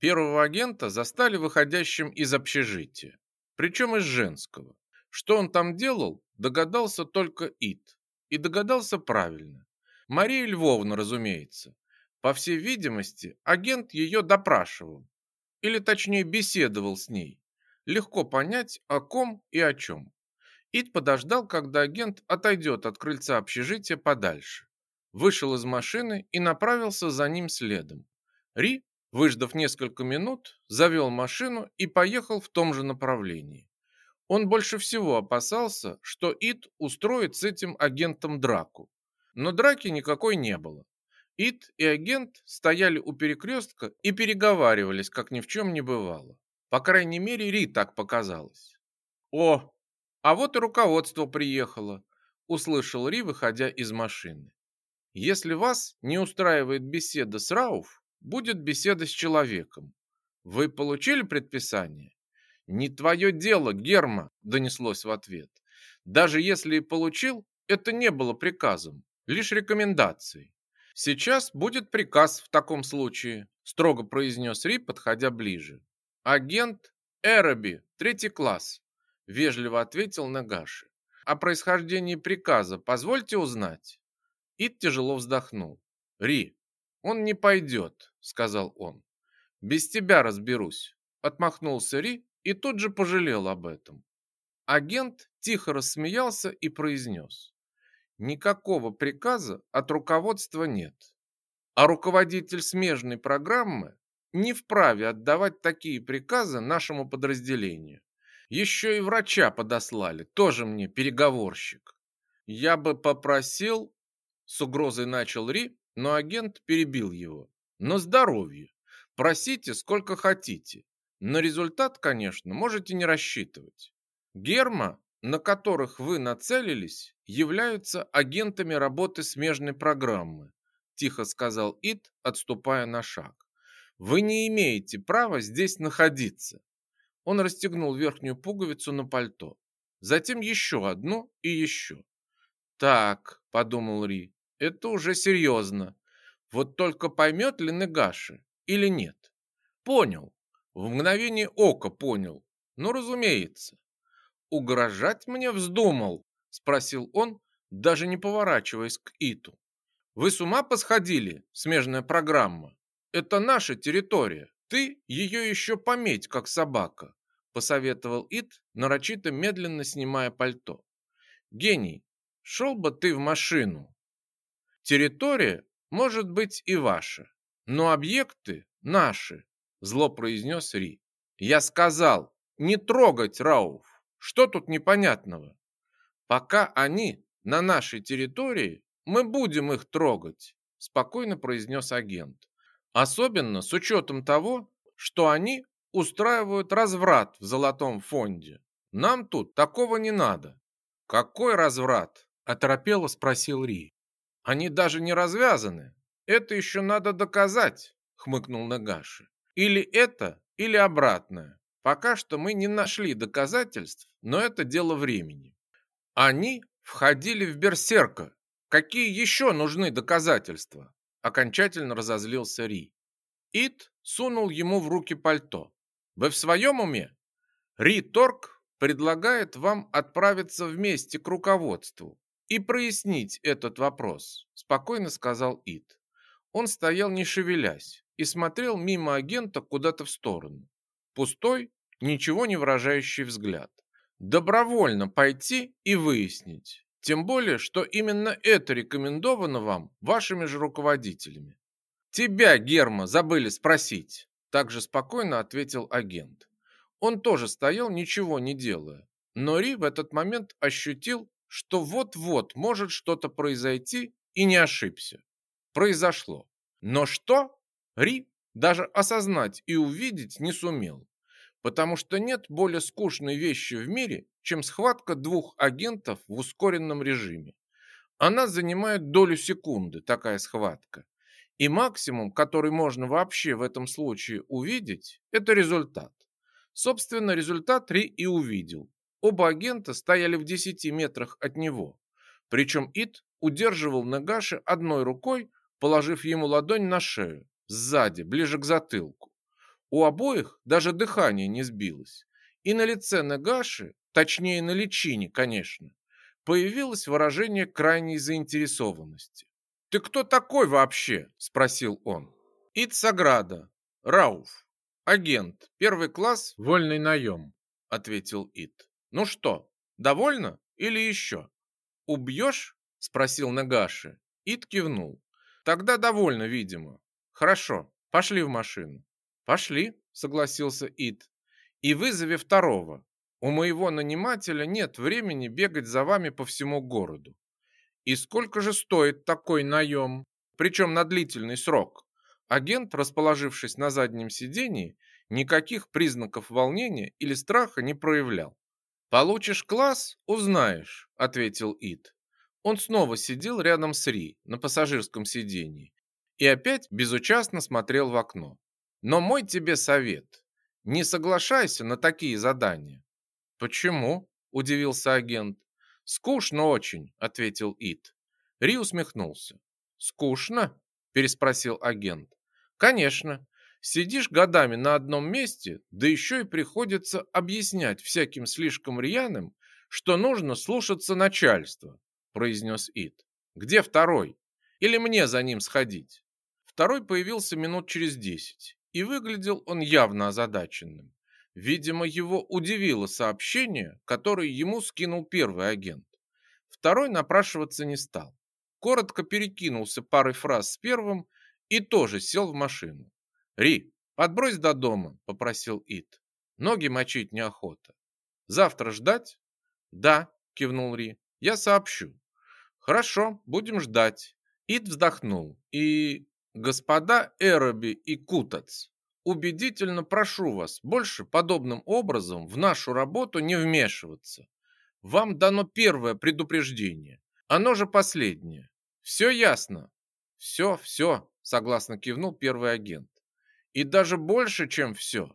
Первого агента застали выходящим из общежития, причем из женского. Что он там делал, догадался только Ит. И догадался правильно. Мария Львовна, разумеется. По всей видимости, агент ее допрашивал. Или точнее беседовал с ней. Легко понять, о ком и о чем. Ит подождал, когда агент отойдет от крыльца общежития подальше. Вышел из машины и направился за ним следом. Ри Выждав несколько минут, завел машину и поехал в том же направлении. Он больше всего опасался, что Ит устроит с этим агентом драку. Но драки никакой не было. Ит и агент стояли у перекрестка и переговаривались, как ни в чем не бывало. По крайней мере, Ри так показалось. «О, а вот и руководство приехало», – услышал Ри, выходя из машины. «Если вас не устраивает беседа с Рауф, будет беседа с человеком. Вы получили предписание? Не твое дело, Герма, донеслось в ответ. Даже если и получил, это не было приказом, лишь рекомендацией. Сейчас будет приказ в таком случае, строго произнес Ри, подходя ближе. Агент Эроби, третий класс, вежливо ответил Нагаши. О происхождении приказа позвольте узнать. Ит тяжело вздохнул. Ри, он не пойдет, сказал он. Без тебя разберусь, отмахнулся Ри и тут же пожалел об этом. Агент тихо рассмеялся и произнес. Никакого приказа от руководства нет. А руководитель смежной программы не вправе отдавать такие приказы нашему подразделению. Еще и врача подослали, тоже мне переговорщик. Я бы попросил, с угрозой начал Ри, но агент перебил его. На здоровье. Просите сколько хотите. На результат, конечно, можете не рассчитывать. Герма, на которых вы нацелились, являются агентами работы смежной программы, тихо сказал Ит, отступая на шаг. Вы не имеете права здесь находиться. Он расстегнул верхнюю пуговицу на пальто, затем еще одну и еще. Так, подумал Ри, это уже серьезно. Вот только поймет ли Негаши или нет? Понял. В мгновение ока понял. Ну, разумеется. Угрожать мне вздумал? Спросил он, даже не поворачиваясь к Иту. Вы с ума посходили, смежная программа? Это наша территория. Ты ее еще пометь, как собака, посоветовал Ит, нарочито медленно снимая пальто. Гений, шел бы ты в машину. Территория может быть и ваша, но объекты наши, зло произнес Ри. Я сказал, не трогать Рауф. Что тут непонятного? Пока они на нашей территории, мы будем их трогать, спокойно произнес агент. Особенно с учетом того, что они устраивают разврат в золотом фонде. Нам тут такого не надо. Какой разврат? оторопело спросил Ри. Они даже не развязаны. Это еще надо доказать, хмыкнул Нагаши. Или это, или обратное. Пока что мы не нашли доказательств, но это дело времени. Они входили в берсерка. Какие еще нужны доказательства? Окончательно разозлился Ри. Ит сунул ему в руки пальто. Вы в своем уме? Ри Торг предлагает вам отправиться вместе к руководству и прояснить этот вопрос, спокойно сказал Ит. Он стоял не шевелясь и смотрел мимо агента куда-то в сторону. Пустой, ничего не выражающий взгляд. Добровольно пойти и выяснить. Тем более, что именно это рекомендовано вам вашими же руководителями. Тебя, Герма, забыли спросить, также спокойно ответил агент. Он тоже стоял, ничего не делая. Но Ри в этот момент ощутил, что вот-вот может что-то произойти, и не ошибся. Произошло. Но что? Ри даже осознать и увидеть не сумел, потому что нет более скучной вещи в мире, чем схватка двух агентов в ускоренном режиме. Она занимает долю секунды, такая схватка. И максимум, который можно вообще в этом случае увидеть, это результат. Собственно, результат Ри и увидел. Оба агента стояли в 10 метрах от него. Причем Ит удерживал Нагаши одной рукой, положив ему ладонь на шею, сзади, ближе к затылку. У обоих даже дыхание не сбилось. И на лице Нагаши, точнее на личине, конечно, появилось выражение крайней заинтересованности. «Ты кто такой вообще?» – спросил он. «Ид Саграда, Рауф, агент, первый класс, вольный наем», – ответил Ид. «Ну что, довольно или еще?» «Убьешь?» – спросил Нагаши. Ид кивнул. «Тогда довольно, видимо. Хорошо, пошли в машину». «Пошли», – согласился Ид. «И вызови второго. У моего нанимателя нет времени бегать за вами по всему городу. И сколько же стоит такой наем? Причем на длительный срок. Агент, расположившись на заднем сидении, никаких признаков волнения или страха не проявлял. «Получишь класс – узнаешь», – ответил Ит. Он снова сидел рядом с Ри на пассажирском сидении и опять безучастно смотрел в окно. «Но мой тебе совет – не соглашайся на такие задания. «Почему?» – удивился агент. «Скучно очень», – ответил Ит. Ри усмехнулся. «Скучно?» – переспросил агент. «Конечно. Сидишь годами на одном месте, да еще и приходится объяснять всяким слишком рьяным, что нужно слушаться начальства», – произнес Ит. «Где второй? Или мне за ним сходить?» Второй появился минут через десять, и выглядел он явно озадаченным. Видимо, его удивило сообщение, которое ему скинул первый агент. Второй напрашиваться не стал. Коротко перекинулся парой фраз с первым и тоже сел в машину. «Ри, подбрось до дома», — попросил Ит. «Ноги мочить неохота». «Завтра ждать?» «Да», — кивнул Ри. «Я сообщу». «Хорошо, будем ждать». Ит вздохнул. «И... господа Эроби и Кутац, убедительно прошу вас больше подобным образом в нашу работу не вмешиваться. Вам дано первое предупреждение, оно же последнее. Все ясно? Все, все, согласно кивнул первый агент. И даже больше, чем все.